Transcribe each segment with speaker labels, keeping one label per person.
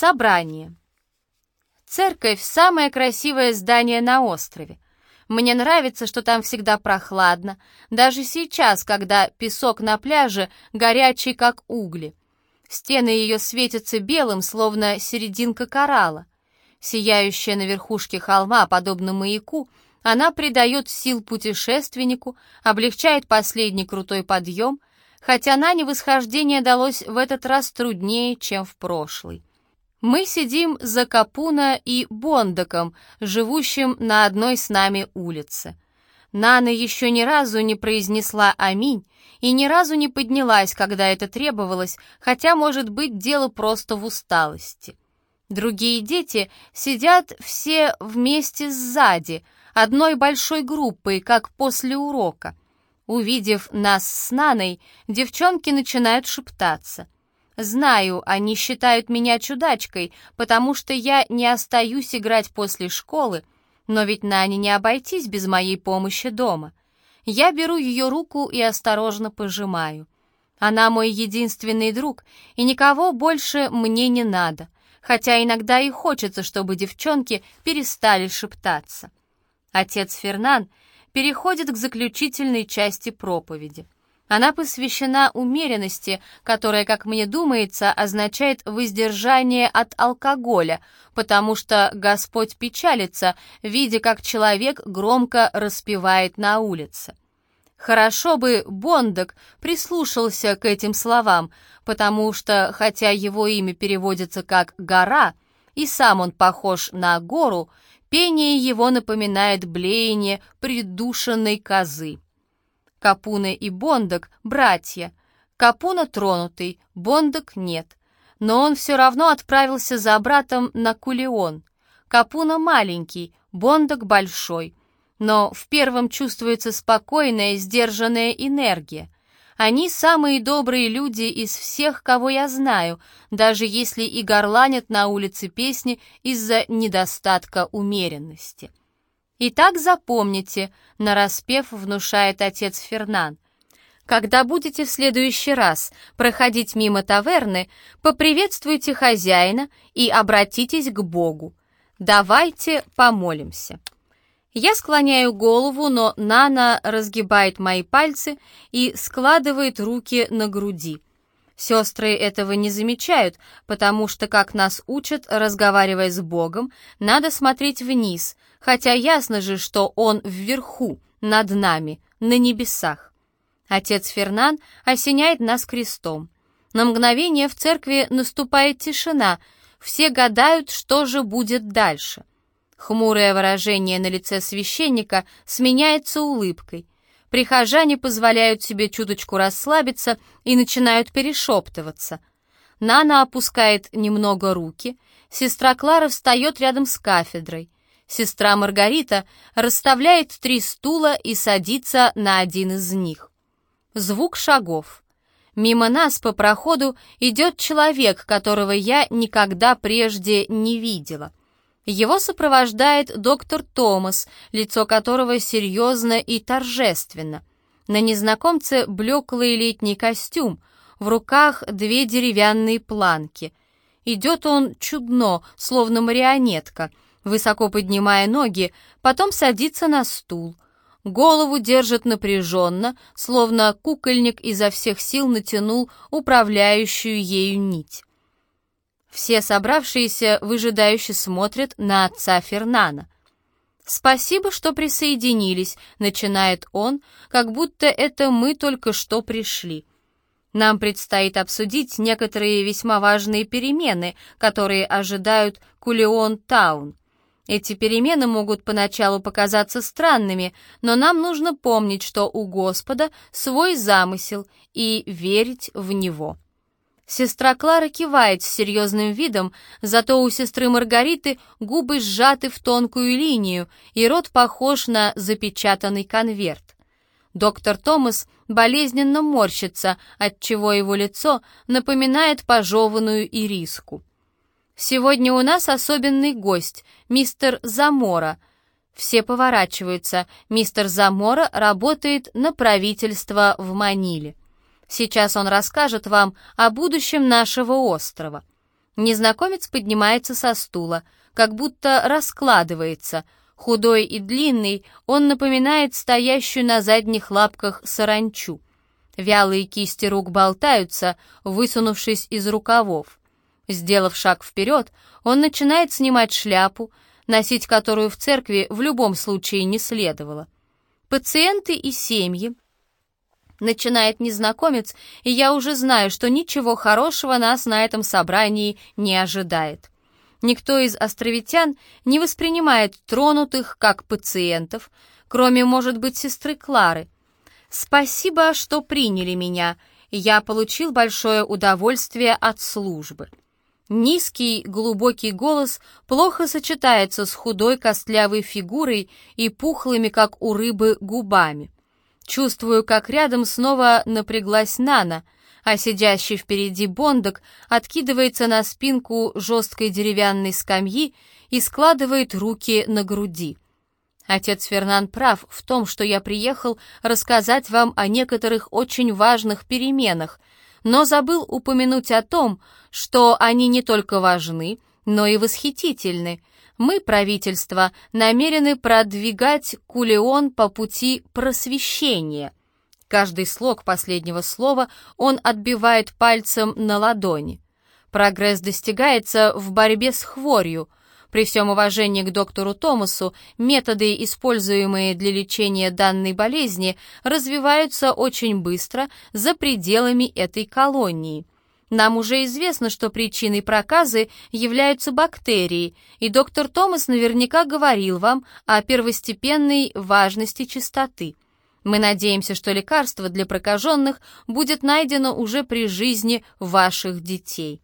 Speaker 1: Собрание. Церковь — самое красивое здание на острове. Мне нравится, что там всегда прохладно, даже сейчас, когда песок на пляже горячий, как угли. Стены ее светятся белым, словно серединка коралла. Сияющая на верхушке холма, подобно маяку, она придает сил путешественнику, облегчает последний крутой подъем, хотя на невосхождение далось в этот раз труднее, чем в прошлый. Мы сидим за Капуна и Бондаком, живущим на одной с нами улице. Нана еще ни разу не произнесла «Аминь» и ни разу не поднялась, когда это требовалось, хотя, может быть, дело просто в усталости. Другие дети сидят все вместе сзади, одной большой группой, как после урока. Увидев нас с Наной, девчонки начинают шептаться — Знаю, они считают меня чудачкой, потому что я не остаюсь играть после школы, но ведь Нане не обойтись без моей помощи дома. Я беру ее руку и осторожно пожимаю. Она мой единственный друг, и никого больше мне не надо, хотя иногда и хочется, чтобы девчонки перестали шептаться. Отец Фернан переходит к заключительной части проповеди — она посвящена умеренности, которая, как мне думается, означает воздержание от алкоголя, потому что Господь печалится, видя, как человек громко распевает на улице. Хорошо бы Бондок прислушался к этим словам, потому что, хотя его имя переводится как «гора», и сам он похож на гору, пение его напоминает блеяние придушенной козы. Капуна и Бондок — братья. Капуна тронутый, Бондок нет. Но он все равно отправился за братом на Кулион. Капуна маленький, Бондок большой. Но в первом чувствуется спокойная, сдержанная энергия. Они самые добрые люди из всех, кого я знаю, даже если и горланят на улице песни из-за недостатка умеренности. Итак, запомните, нараспев внушает отец Фернан. Когда будете в следующий раз проходить мимо таверны, поприветствуйте хозяина и обратитесь к Богу. Давайте помолимся. Я склоняю голову, но Нана разгибает мои пальцы и складывает руки на груди. Сестры этого не замечают, потому что, как нас учат, разговаривая с Богом, надо смотреть вниз, хотя ясно же, что Он вверху, над нами, на небесах. Отец Фернан осеняет нас крестом. На мгновение в церкви наступает тишина, все гадают, что же будет дальше. Хмурое выражение на лице священника сменяется улыбкой. Прихожане позволяют себе чуточку расслабиться и начинают перешептываться. Нана опускает немного руки, сестра Клара встает рядом с кафедрой. Сестра Маргарита расставляет три стула и садится на один из них. Звук шагов. Мимо нас по проходу идет человек, которого я никогда прежде не видела. Его сопровождает доктор Томас, лицо которого серьезно и торжественно. На незнакомце блеклый летний костюм, в руках две деревянные планки. Идет он чудно, словно марионетка — высоко поднимая ноги, потом садится на стул. Голову держит напряженно, словно кукольник изо всех сил натянул управляющую ею нить. Все собравшиеся выжидающе смотрят на отца Фернана. «Спасибо, что присоединились», — начинает он, как будто это мы только что пришли. Нам предстоит обсудить некоторые весьма важные перемены, которые ожидают Кулион Таун. Эти перемены могут поначалу показаться странными, но нам нужно помнить, что у Господа свой замысел и верить в него. Сестра Клара кивает с серьезным видом, зато у сестры Маргариты губы сжаты в тонкую линию, и рот похож на запечатанный конверт. Доктор Томас болезненно морщится, отчего его лицо напоминает пожеванную ириску. Сегодня у нас особенный гость, мистер Замора. Все поворачиваются. Мистер Замора работает на правительство в Маниле. Сейчас он расскажет вам о будущем нашего острова. Незнакомец поднимается со стула, как будто раскладывается. Худой и длинный, он напоминает стоящую на задних лапках саранчу. Вялые кисти рук болтаются, высунувшись из рукавов. Сделав шаг вперед, он начинает снимать шляпу, носить которую в церкви в любом случае не следовало. Пациенты и семьи. Начинает незнакомец, и я уже знаю, что ничего хорошего нас на этом собрании не ожидает. Никто из островитян не воспринимает тронутых как пациентов, кроме, может быть, сестры Клары. Спасибо, что приняли меня. Я получил большое удовольствие от службы. Низкий, глубокий голос плохо сочетается с худой костлявой фигурой и пухлыми, как у рыбы, губами. Чувствую, как рядом снова напряглась Нана, а сидящий впереди Бондок откидывается на спинку жесткой деревянной скамьи и складывает руки на груди. Отец Фернан прав в том, что я приехал рассказать вам о некоторых очень важных переменах, но забыл упомянуть о том, что они не только важны, но и восхитительны. Мы, правительство, намерены продвигать Кулеон по пути просвещения. Каждый слог последнего слова он отбивает пальцем на ладони. Прогресс достигается в борьбе с хворью – при всем уважении к доктору Томасу, методы, используемые для лечения данной болезни, развиваются очень быстро за пределами этой колонии. Нам уже известно, что причиной проказы являются бактерии, и доктор Томас наверняка говорил вам о первостепенной важности чистоты. Мы надеемся, что лекарство для прокаженных будет найдено уже при жизни ваших детей.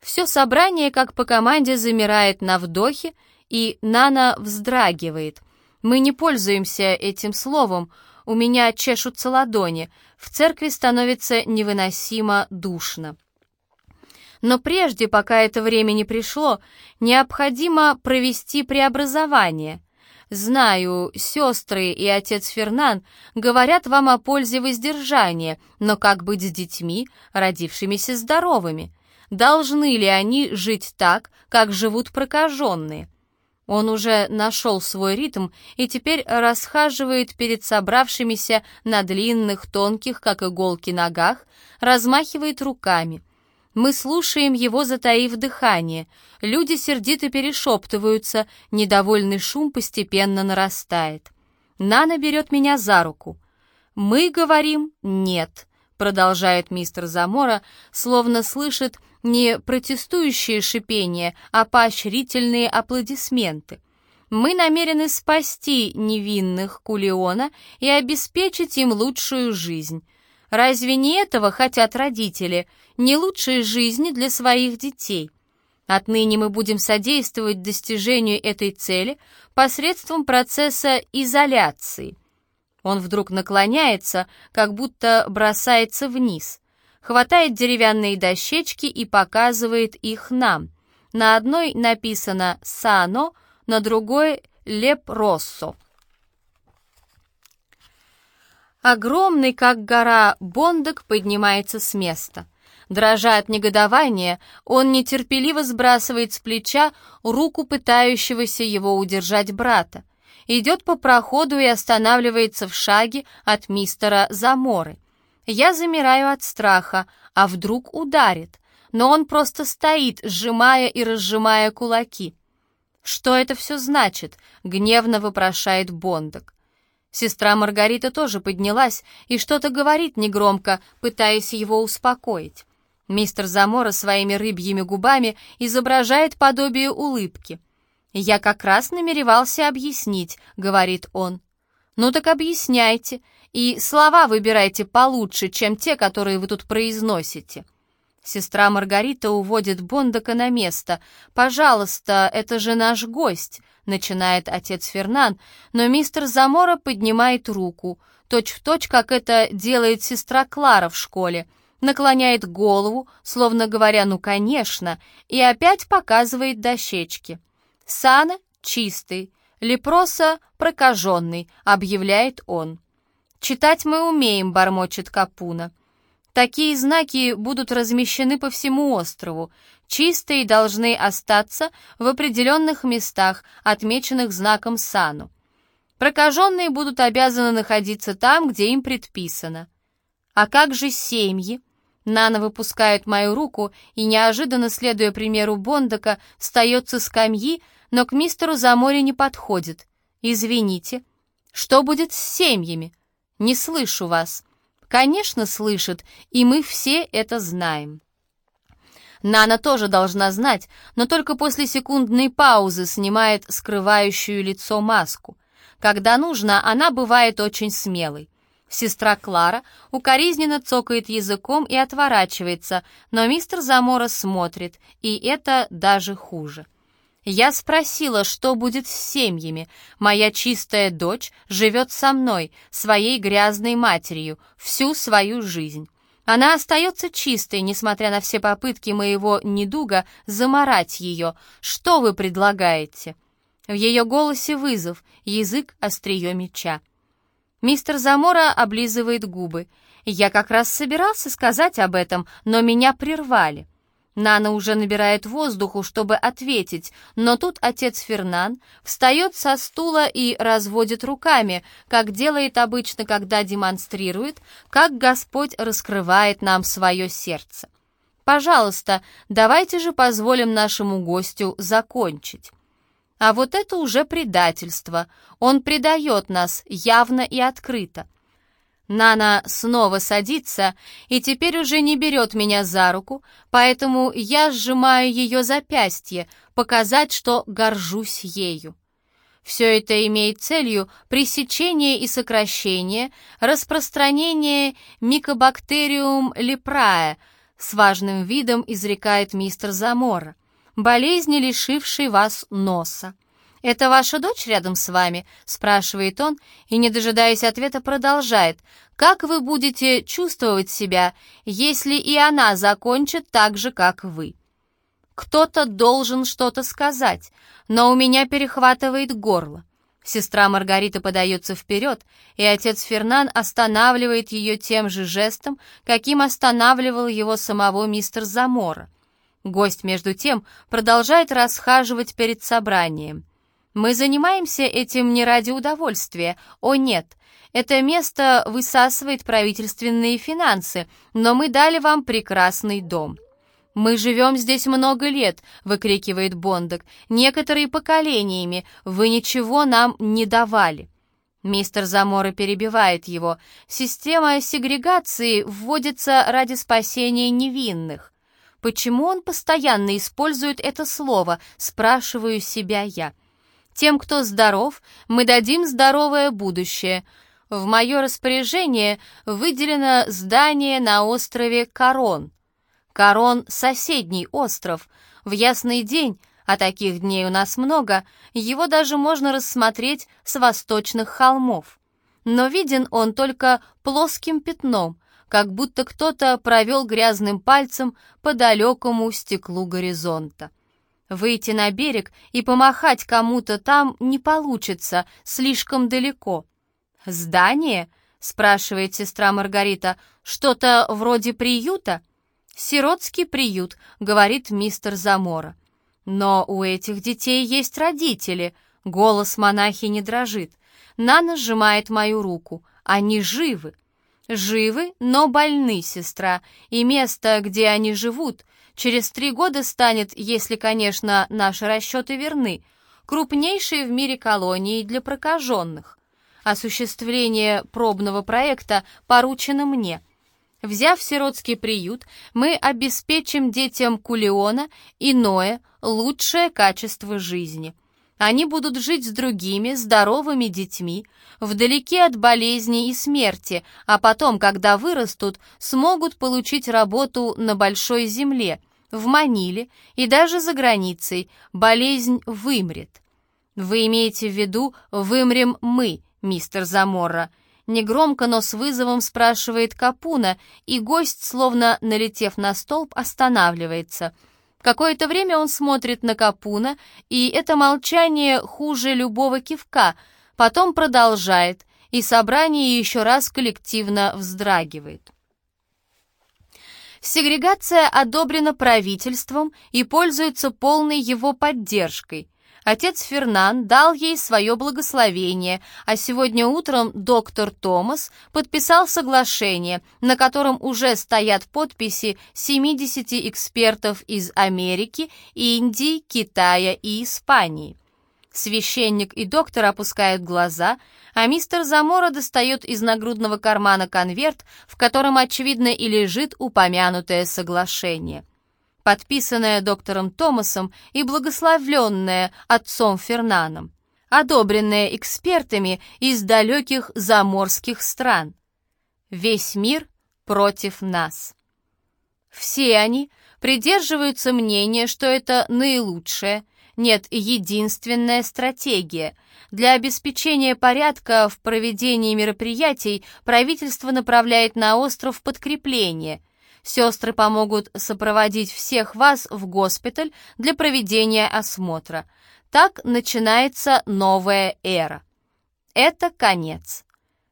Speaker 1: Все собрание, как по команде, замирает на вдохе, и Нана вздрагивает. Мы не пользуемся этим словом, у меня чешутся ладони, в церкви становится невыносимо душно. Но прежде, пока это время не пришло, необходимо провести преобразование. Знаю, сестры и отец Фернан говорят вам о пользе воздержания, но как быть с детьми, родившимися здоровыми? Должны ли они жить так, как живут прокаженные? Он уже нашел свой ритм и теперь расхаживает перед собравшимися на длинных, тонких, как иголки, ногах, размахивает руками. Мы слушаем его, затаив дыхание. Люди сердито перешептываются, недовольный шум постепенно нарастает. Нана берет меня за руку. Мы говорим «нет», продолжает мистер Замора, словно слышит не протестующее шипение, а поощрительные аплодисменты. Мы намерены спасти невинных Кулиона и обеспечить им лучшую жизнь. Разве не этого хотят родители, не лучшей жизни для своих детей? Отныне мы будем содействовать достижению этой цели посредством процесса изоляции. Он вдруг наклоняется, как будто бросается вниз хватает деревянные дощечки и показывает их нам. На одной написано «Сано», на другой «Леп Россо». Огромный, как гора, Бондок поднимается с места. Дрожа от негодования, он нетерпеливо сбрасывает с плеча руку пытающегося его удержать брата. Идет по проходу и останавливается в шаге от мистера Заморы. Я замираю от страха, а вдруг ударит, но он просто стоит, сжимая и разжимая кулаки. «Что это все значит?» — гневно вопрошает Бондок. Сестра Маргарита тоже поднялась и что-то говорит негромко, пытаясь его успокоить. Мистер Замора своими рыбьими губами изображает подобие улыбки. «Я как раз намеревался объяснить», — говорит он. «Ну так объясняйте, и слова выбирайте получше, чем те, которые вы тут произносите». Сестра Маргарита уводит Бондака на место. «Пожалуйста, это же наш гость», — начинает отец Фернан, но мистер Замора поднимает руку, точь-в-точь, точь, как это делает сестра Клара в школе, наклоняет голову, словно говоря «ну, конечно», и опять показывает дощечки. «Сана чистый, лепроса прокаженный», — объявляет он. «Читать мы умеем», — бормочет Капуна. Такие знаки будут размещены по всему острову. Чистые должны остаться в определенных местах, отмеченных знаком Сану. Прокаженные будут обязаны находиться там, где им предписано. А как же семьи? Нана выпускает мою руку и, неожиданно следуя примеру Бондака, встает со скамьи, но к мистеру Заморе не подходит. «Извините, что будет с семьями? Не слышу вас». «Конечно, слышит, и мы все это знаем». Нана тоже должна знать, но только после секундной паузы снимает скрывающую лицо маску. Когда нужно, она бывает очень смелой. Сестра Клара укоризненно цокает языком и отворачивается, но мистер Замора смотрит, и это даже хуже. Я спросила, что будет с семьями. Моя чистая дочь живет со мной, своей грязной матерью, всю свою жизнь. Она остается чистой, несмотря на все попытки моего недуга заморать ее. Что вы предлагаете?» В ее голосе вызов, язык острие меча. Мистер Замора облизывает губы. Я как раз собирался сказать об этом, но меня прервали. Нана уже набирает воздуху, чтобы ответить, но тут отец Фернан встает со стула и разводит руками, как делает обычно, когда демонстрирует, как Господь раскрывает нам свое сердце. Пожалуйста, давайте же позволим нашему гостю закончить. А вот это уже предательство. Он предает нас явно и открыто. Нана снова садится и теперь уже не берет меня за руку, поэтому я сжимаю ее запястье, показать, что горжусь ею. Все это имеет целью пресечение и сокращение распространения микобактериум лепрая, с важным видом изрекает мистер Замора болезни, лишившей вас носа. «Это ваша дочь рядом с вами?» — спрашивает он, и, не дожидаясь ответа, продолжает. «Как вы будете чувствовать себя, если и она закончит так же, как вы?» Кто-то должен что-то сказать, но у меня перехватывает горло. Сестра Маргарита подается вперед, и отец Фернан останавливает ее тем же жестом, каким останавливал его самого мистер Замора. Гость, между тем, продолжает расхаживать перед собранием. «Мы занимаемся этим не ради удовольствия. О, нет, это место высасывает правительственные финансы, но мы дали вам прекрасный дом». «Мы живем здесь много лет», — выкрикивает Бондок. «Некоторые поколениями. Вы ничего нам не давали». Мистер Замора перебивает его. «Система сегрегации вводится ради спасения невинных. Почему он постоянно использует это слово, спрашиваю себя я. Тем, кто здоров, мы дадим здоровое будущее. В мое распоряжение выделено здание на острове Корон. Корон — соседний остров. В ясный день, а таких дней у нас много, его даже можно рассмотреть с восточных холмов. Но виден он только плоским пятном, как будто кто-то провел грязным пальцем по далекому стеклу горизонта. Выйти на берег и помахать кому-то там не получится, слишком далеко. «Здание?» — спрашивает сестра Маргарита. «Что-то вроде приюта?» «Сиротский приют», — говорит мистер Замора. «Но у этих детей есть родители», — голос монахи не дрожит. Нана сжимает мою руку. «Они живы». Живы, но больны, сестра, и место, где они живут, через три года станет, если, конечно, наши расчеты верны, крупнейшей в мире колонией для прокаженных. Осуществление пробного проекта поручено мне. Взяв сиротский приют, мы обеспечим детям Кулиона иное, лучшее качество жизни – они будут жить с другими, здоровыми детьми, вдалеке от болезней и смерти, а потом, когда вырастут, смогут получить работу на большой земле, в Маниле и даже за границей. Болезнь вымрет. Вы имеете в виду «вымрем мы», мистер Заморра? Негромко, но с вызовом спрашивает Капуна, и гость, словно налетев на столб, останавливается — Какое-то время он смотрит на Капуна, и это молчание хуже любого кивка, потом продолжает, и собрание еще раз коллективно вздрагивает. Сегрегация одобрена правительством и пользуется полной его поддержкой. Отец Фернан дал ей свое благословение, а сегодня утром доктор Томас подписал соглашение, на котором уже стоят подписи 70 экспертов из Америки, Индии, Китая и Испании. Священник и доктор опускают глаза, а мистер Замора достает из нагрудного кармана конверт, в котором, очевидно, и лежит упомянутое соглашение. Подписанное доктором Томасом и благословленное отцом Фернаном, одобренное экспертами из далеких заморских стран. Весь мир против нас. Все они придерживаются мнения, что это наилучшее – нет единственная стратегия. Для обеспечения порядка в проведении мероприятий правительство направляет на остров подкрепление. Сестры помогут сопроводить всех вас в госпиталь для проведения осмотра. Так начинается новая эра. Это конец.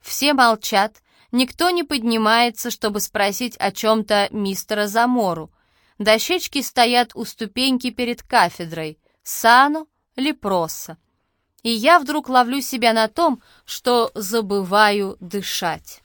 Speaker 1: Все молчат, никто не поднимается, чтобы спросить о чем-то мистера Замору. Дощечки стоят у ступеньки перед кафедрой. Сано, Лепроса. И я вдруг ловлю себя на том, что забываю дышать.